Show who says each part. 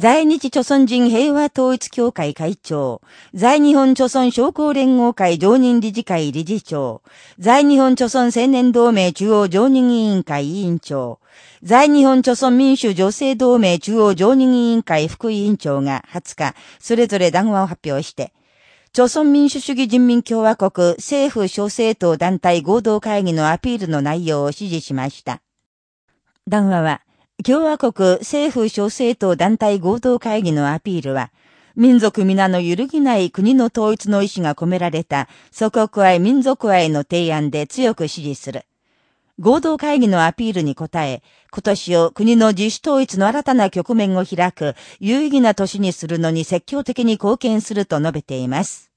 Speaker 1: 在日朝鮮人平和統一協会会長、在日本朝鮮商工連合会常任理事会理事長、在日本朝鮮青年同盟中央常任委員会委員長、在日本朝鮮民主女性同盟中央常任委員会副委員長が20日、それぞれ談話を発表して、朝鮮民主主義人民共和国政府小政党団体合同会議のアピールの内容を指示しました。談話は、共和国政府小政党団体合同会議のアピールは、民族皆の揺るぎない国の統一の意志が込められた祖国愛民族愛の提案で強く支持する。合同会議のアピールに応え、今年を国の自主統一の新たな局面を開く有意義な年にするのに積極的に貢献すると述べています。